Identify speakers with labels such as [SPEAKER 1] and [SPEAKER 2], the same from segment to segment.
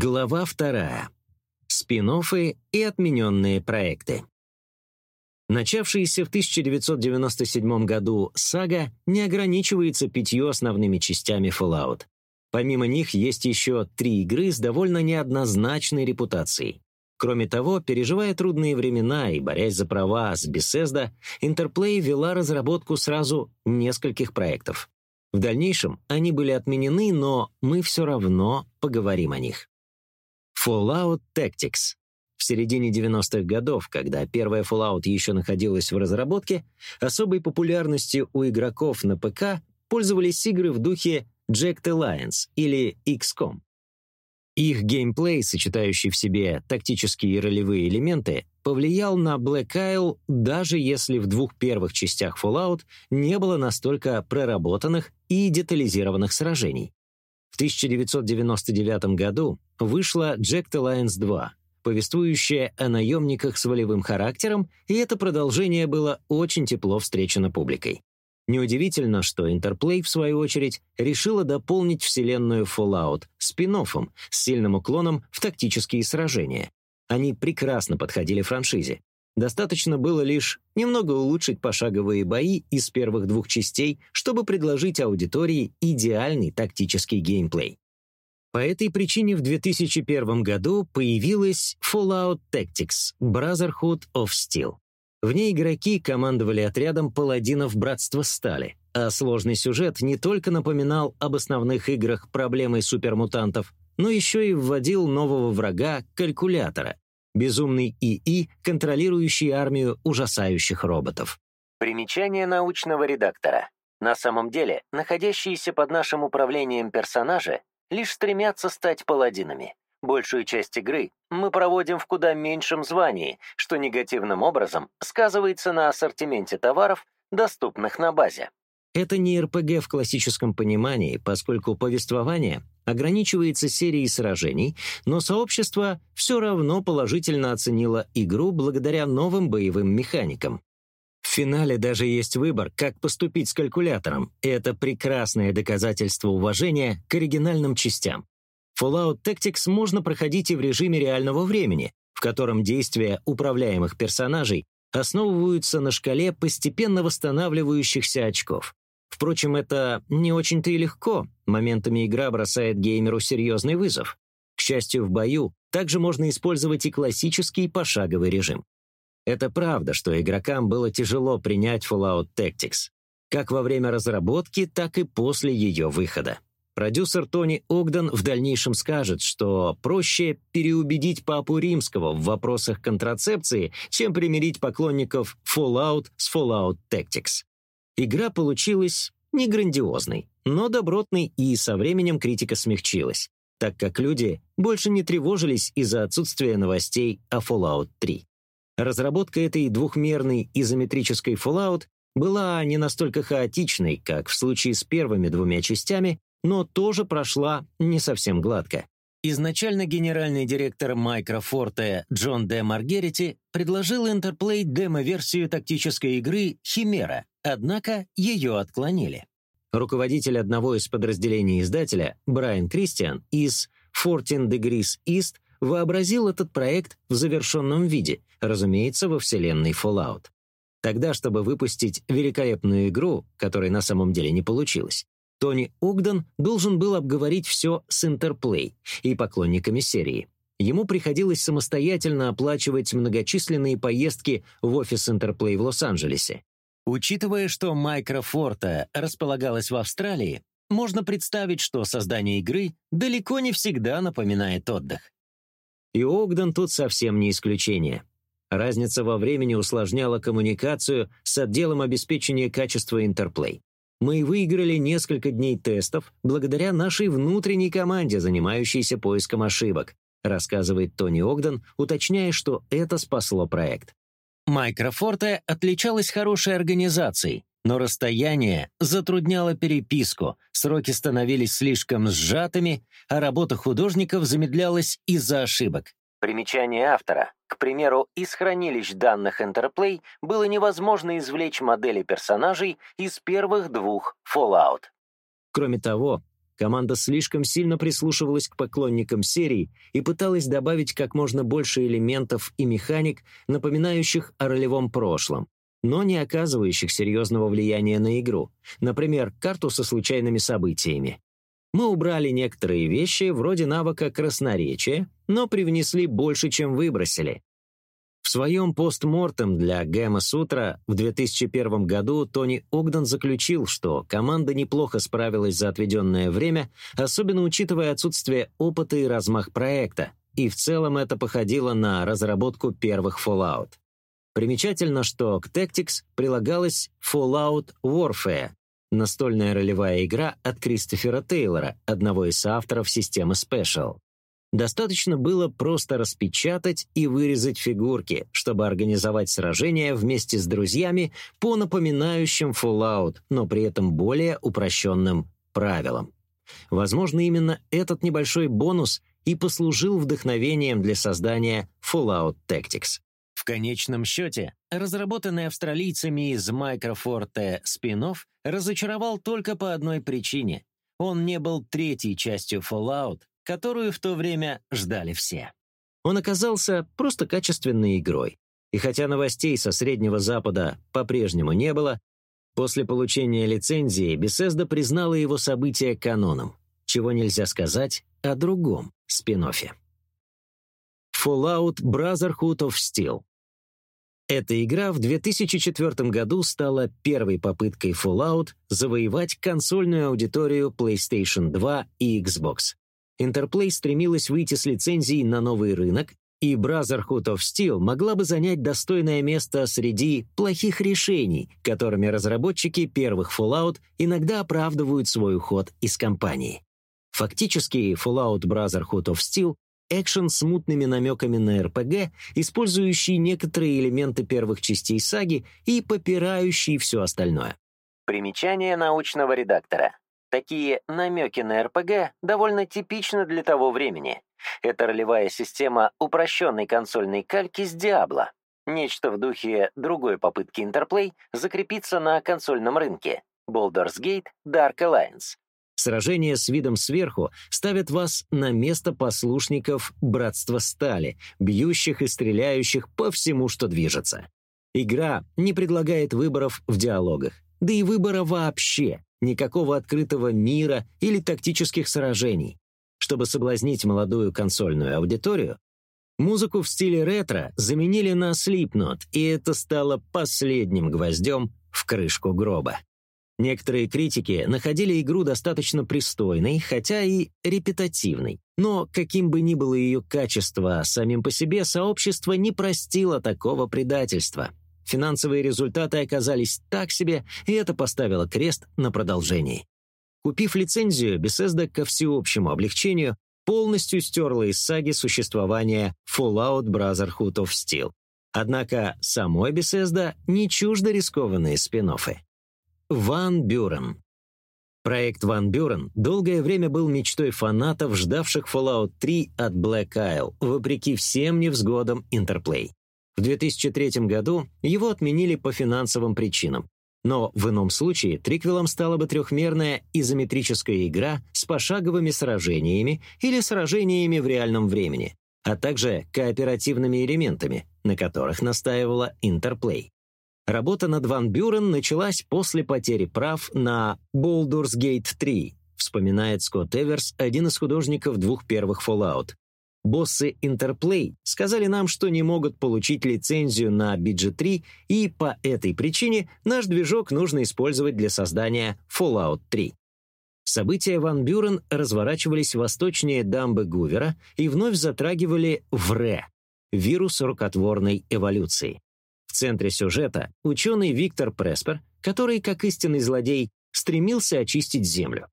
[SPEAKER 1] Глава вторая. спин и отмененные проекты. Начавшаяся в 1997 году сага не ограничивается пятью основными частями Fallout. Помимо них есть еще три игры с довольно неоднозначной репутацией. Кроме того, переживая трудные времена и борясь за права с Bethesda, Interplay вела разработку сразу нескольких проектов. В дальнейшем они были отменены, но мы все равно поговорим о них. Fallout Tactics. В середине 90-х годов, когда первая Fallout еще находилась в разработке, особой популярностью у игроков на ПК пользовались игры в духе Jacked Alliance или XCOM. Их геймплей, сочетающий в себе тактические и ролевые элементы, повлиял на Black Isle, даже если в двух первых частях Fallout не было настолько проработанных и детализированных сражений. В 1999 году вышла Jacked Alliance 2, повествующая о наемниках с волевым характером, и это продолжение было очень тепло встречено публикой. Неудивительно, что Interplay, в свою очередь, решила дополнить вселенную Fallout спин с сильным уклоном в тактические сражения. Они прекрасно подходили франшизе. Достаточно было лишь немного улучшить пошаговые бои из первых двух частей, чтобы предложить аудитории идеальный тактический геймплей. По этой причине в 2001 году появилась Fallout Tactics Brotherhood of Steel. В ней игроки командовали отрядом паладинов Братства Стали, а сложный сюжет не только напоминал об основных играх проблемой супермутантов, но еще и вводил нового врага — калькулятора, безумный ИИ, контролирующий армию ужасающих роботов.
[SPEAKER 2] Примечание научного редактора. На самом деле, находящиеся под нашим управлением персонажи лишь стремятся стать паладинами. Большую часть игры мы проводим в куда меньшем звании, что негативным образом сказывается на ассортименте товаров, доступных на базе.
[SPEAKER 1] Это не РПГ в классическом понимании, поскольку повествование ограничивается серией сражений, но сообщество все равно положительно оценило игру благодаря новым боевым механикам. В финале даже есть выбор, как поступить с калькулятором, и это прекрасное доказательство уважения к оригинальным частям. Fallout Tactics можно проходить и в режиме реального времени, в котором действия управляемых персонажей основываются на шкале постепенно восстанавливающихся очков. Впрочем, это не очень-то и легко. Моментами игра бросает геймеру серьезный вызов. К счастью, в бою также можно использовать и классический пошаговый режим. Это правда, что игрокам было тяжело принять Fallout Tactics, как во время разработки, так и после ее выхода. Продюсер Тони Огден в дальнейшем скажет, что проще переубедить папу римского в вопросах контрацепции, чем примирить поклонников Fallout с Fallout Tactics. Игра получилась не грандиозной, но добротной, и со временем критика смягчилась, так как люди больше не тревожились из-за отсутствия новостей о Fallout 3. Разработка этой двухмерной изометрической Fallout была не настолько хаотичной, как в случае с первыми двумя частями, но тоже прошла не совсем гладко. Изначально генеральный директор Microforte Джон Д. Маргерити предложил Interplay демо-версию тактической игры «Химера», однако ее отклонили. Руководитель одного из подразделений издателя, Брайан Кристиан, из 14 Degrees East вообразил этот проект в завершенном виде, разумеется, во вселенной Fallout. Тогда, чтобы выпустить великолепную игру, которой на самом деле не получилось, Тони Угден должен был обговорить все с Интерплей и поклонниками серии. Ему приходилось самостоятельно оплачивать многочисленные поездки в офис Интерплей в Лос-Анджелесе. Учитывая, что Майкрофорта располагалась в Австралии, можно представить, что создание игры далеко не всегда напоминает отдых. И Огден тут совсем не исключение. Разница во времени усложняла коммуникацию с отделом обеспечения качества Интерплей. Мы выиграли несколько дней тестов благодаря нашей внутренней команде, занимающейся поиском ошибок, рассказывает Тони Огден, уточняя, что это спасло проект. Майкрофорте отличалась хорошей организацией, но расстояние затрудняло переписку, сроки становились слишком сжатыми, а работа художников замедлялась из-за ошибок.
[SPEAKER 2] Примечание автора. К примеру, из хранилищ данных Interplay было невозможно извлечь модели персонажей из первых двух Fallout.
[SPEAKER 1] Кроме того, Команда слишком сильно прислушивалась к поклонникам серии и пыталась добавить как можно больше элементов и механик, напоминающих о ролевом прошлом, но не оказывающих серьезного влияния на игру, например, карту со случайными событиями. Мы убрали некоторые вещи, вроде навыка красноречия, но привнесли больше, чем выбросили. В своем постмортем для Гэма Сутра в 2001 году Тони Огден заключил, что команда неплохо справилась за отведенное время, особенно учитывая отсутствие опыта и размах проекта, и в целом это походило на разработку первых Fallout. Примечательно, что к Tactics прилагалась Fallout Warfare, настольная ролевая игра от Кристофера Тейлора, одного из авторов системы Special. Достаточно было просто распечатать и вырезать фигурки, чтобы организовать сражение вместе с друзьями по напоминающим Fallout, но при этом более упрощенным правилам. Возможно, именно этот небольшой бонус и послужил вдохновением для создания Fallout Tactics. В конечном счете, разработанный австралийцами из Microforte спин разочаровал только по одной причине. Он не был третьей частью Fallout, которую в то время ждали все. Он оказался просто качественной игрой. И хотя новостей со Среднего Запада по-прежнему не было, после получения лицензии Bethesda признала его событие каноном, чего нельзя сказать о другом спин -оффе. Fallout Brotherhood of Steel эта игра в 2004 году стала первой попыткой Fallout завоевать консольную аудиторию PlayStation 2 и Xbox. Interplay стремилась выйти с лицензией на новый рынок, и Brotherhood of Steel могла бы занять достойное место среди плохих решений, которыми разработчики первых Fallout иногда оправдывают свой уход из компании. Фактически, Fallout Brotherhood of Steel — экшен с мутными намеками на РПГ, использующий некоторые элементы первых частей саги и попирающий все остальное.
[SPEAKER 2] Примечание научного редактора. Такие намеки на РПГ довольно типичны для того времени. Это ролевая система упрощенной консольной кальки с Диабло. Нечто в духе другой попытки Interplay закрепиться на консольном рынке. Baldur's Gate Dark Alliance.
[SPEAKER 1] Сражения с видом сверху ставят вас на место послушников Братства Стали, бьющих и стреляющих по всему, что движется. Игра не предлагает выборов в диалогах, да и выбора вообще никакого открытого мира или тактических сражений. Чтобы соблазнить молодую консольную аудиторию, музыку в стиле ретро заменили на Slipknot, и это стало последним гвоздем в крышку гроба. Некоторые критики находили игру достаточно пристойной, хотя и репетативной. Но, каким бы ни было ее качество, самим по себе сообщество не простило такого предательства. Финансовые результаты оказались так себе, и это поставило крест на продолжении. Купив лицензию, Bethesda ко всеобщему облегчению полностью стерла из саги существование Fallout Brotherhood of Steel. Однако самой Bethesda не чуждо рискованные спин -оффы. Ван Бюрен Проект Ван Бюрен долгое время был мечтой фанатов, ждавших Fallout 3 от Black Isle, вопреки всем невзгодам Interplay. В 2003 году его отменили по финансовым причинам. Но в ином случае триквелом стала бы трехмерная изометрическая игра с пошаговыми сражениями или сражениями в реальном времени, а также кооперативными элементами, на которых настаивала Interplay. Работа над Ван Бюрен началась после потери прав на Baldur's Gate 3, вспоминает Скотт Эверс, один из художников двух первых Fallout. Боссы Interplay сказали нам, что не могут получить лицензию на BG3, и по этой причине наш движок нужно использовать для создания Fallout 3. События Ван Бюрен разворачивались восточнее дамбы Гувера и вновь затрагивали ВРЭ – вирус рукотворной эволюции. В центре сюжета ученый Виктор Преспер, который, как истинный злодей, стремился очистить Землю.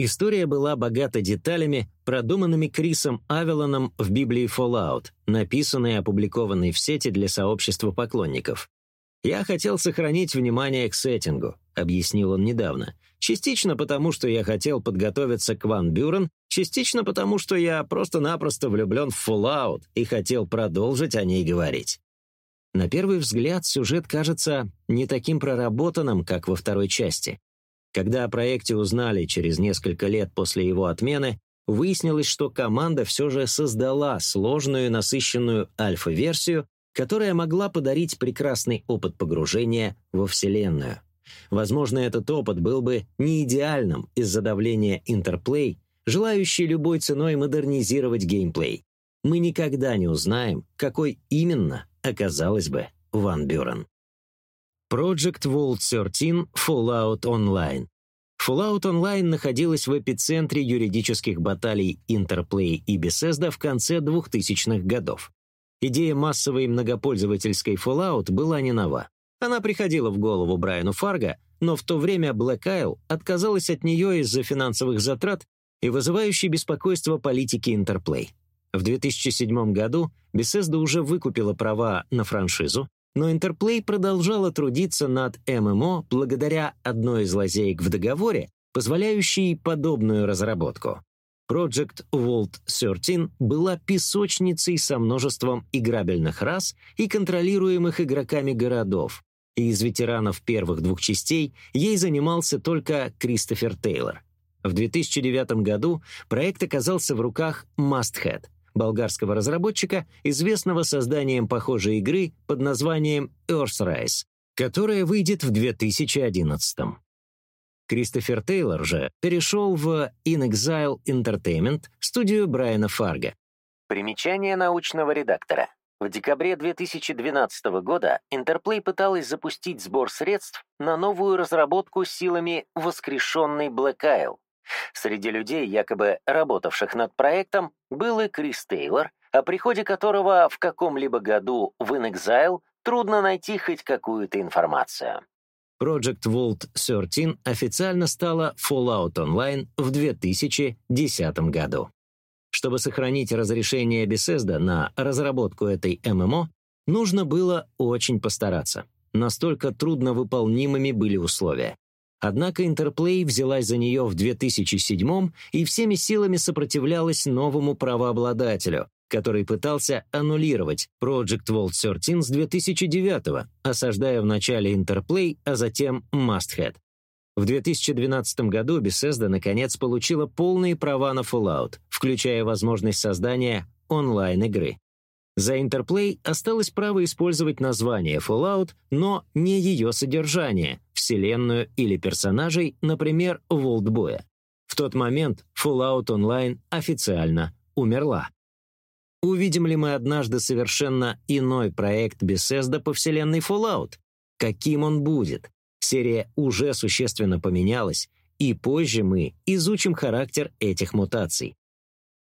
[SPEAKER 1] История была богата деталями, продуманными Крисом Авелоном в Библии Fallout, написанной и опубликованной в сети для сообщества поклонников. «Я хотел сохранить внимание к сеттингу», — объяснил он недавно. «Частично потому, что я хотел подготовиться к Ван Бюрен, частично потому, что я просто-напросто влюблен в Fallout и хотел продолжить о ней говорить». На первый взгляд сюжет кажется не таким проработанным, как во второй части. Когда о проекте узнали через несколько лет после его отмены, выяснилось, что команда все же создала сложную насыщенную альфа-версию, которая могла подарить прекрасный опыт погружения во Вселенную. Возможно, этот опыт был бы не идеальным из-за давления Интерплей, желающий любой ценой модернизировать геймплей. Мы никогда не узнаем, какой именно оказалась бы Ван Бюрен. Project Vault 13 Fallout Online Fallout Online находилась в эпицентре юридических баталий Interplay и Bethesda в конце 2000-х годов. Идея массовой многопользовательской Fallout была не нова. Она приходила в голову Брайану Фарго, но в то время Black Isle отказалась от нее из-за финансовых затрат и вызывающей беспокойство политики Interplay. В 2007 году Bethesda уже выкупила права на франшизу, но Interplay продолжала трудиться над ММО благодаря одной из лазеек в договоре, позволяющей подобную разработку. Project Vault 13 была песочницей со множеством играбельных рас и контролируемых игроками городов, и из ветеранов первых двух частей ей занимался только Кристофер Тейлор. В 2009 году проект оказался в руках Masthead, болгарского разработчика, известного созданием похожей игры под названием Earthrise, которая выйдет в 2011 -м. Кристофер Тейлор же перешел в In Exile Entertainment, студию Брайана Фарга.
[SPEAKER 2] Примечание научного редактора. В декабре 2012 года Интерплей пыталась запустить сбор средств на новую разработку силами воскрешенной Black Isle. Среди людей, якобы работавших над проектом, был и Крис Тейлор, о приходе которого в каком-либо году в In Exile трудно найти хоть какую-то информацию.
[SPEAKER 1] Project Vault 13 официально стала Fallout Online в 2010 году. Чтобы сохранить разрешение Bethesda на разработку этой ММО, нужно было очень постараться. Настолько трудновыполнимыми были условия. Однако Interplay взялась за нее в 2007 и всеми силами сопротивлялась новому правообладателю, который пытался аннулировать Project Vault 13 с 2009 осаждая вначале Interplay, а затем Masthead. В 2012 году Bethesda наконец получила полные права на Fallout, включая возможность создания онлайн-игры. За Interplay осталось право использовать название Fallout, но не ее содержание, вселенную или персонажей, например, Волтбоя. В тот момент Fallout Online официально умерла. Увидим ли мы однажды совершенно иной проект Bethesda по вселенной Fallout? Каким он будет? Серия уже существенно поменялась, и позже мы изучим характер этих мутаций.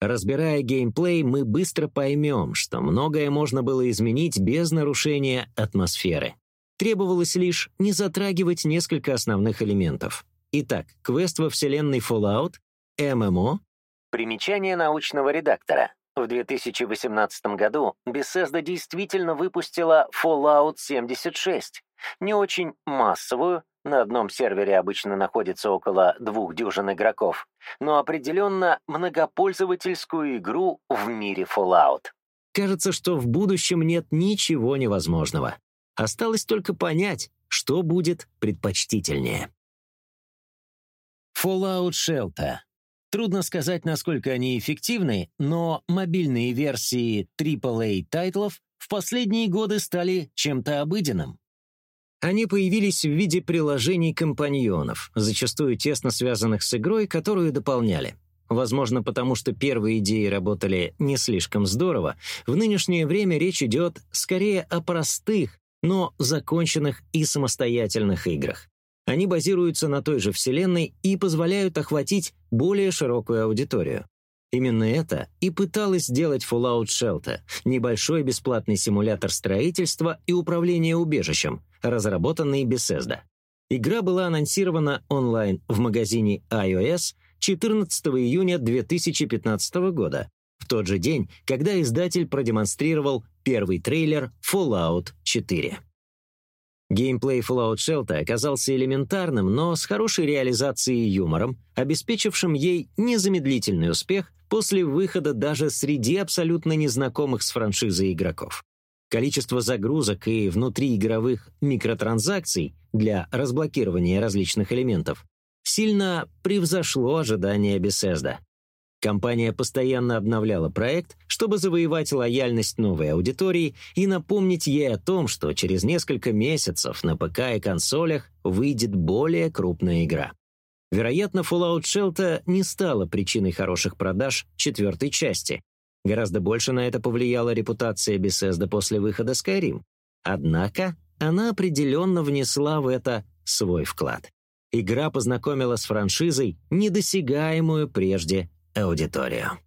[SPEAKER 1] Разбирая геймплей, мы быстро поймем, что многое можно было изменить без нарушения атмосферы. Требовалось лишь не затрагивать несколько основных элементов. Итак, квест во вселенной Fallout, ММО.
[SPEAKER 2] Примечание научного редактора. В 2018 году Bethesda действительно выпустила Fallout 76, не очень массовую, на одном сервере обычно находится около двух дюжин игроков, но определенно многопользовательскую игру в мире Fallout.
[SPEAKER 1] Кажется, что в будущем нет ничего невозможного. Осталось только понять, что будет предпочтительнее. Fallout Shelter Трудно сказать, насколько они эффективны, но мобильные версии AAA-тайтлов в последние годы стали чем-то обыденным. Они появились в виде приложений-компаньонов, зачастую тесно связанных с игрой, которую дополняли. Возможно, потому что первые идеи работали не слишком здорово, в нынешнее время речь идет скорее о простых, но законченных и самостоятельных играх. Они базируются на той же вселенной и позволяют охватить более широкую аудиторию. Именно это и пыталась сделать Fallout Shelter — небольшой бесплатный симулятор строительства и управления убежищем, разработанный Bethesda. Игра была анонсирована онлайн в магазине iOS 14 июня 2015 года, в тот же день, когда издатель продемонстрировал первый трейлер Fallout 4. Геймплей Fallout Shelter оказался элементарным, но с хорошей реализацией и юмором, обеспечившим ей незамедлительный успех после выхода даже среди абсолютно незнакомых с франшизой игроков. Количество загрузок и внутриигровых микротранзакций для разблокирования различных элементов сильно превзошло ожидания Bethesda. Компания постоянно обновляла проект, чтобы завоевать лояльность новой аудитории и напомнить ей о том, что через несколько месяцев на ПК и консолях выйдет более крупная игра. Вероятно, Fallout Shelter не стала причиной хороших продаж четвертой части. Гораздо больше на это повлияла репутация Bethesda после выхода Skyrim. Однако она определенно внесла в это свой вклад. Игра познакомила с франшизой недосягаемую прежде аудиторию.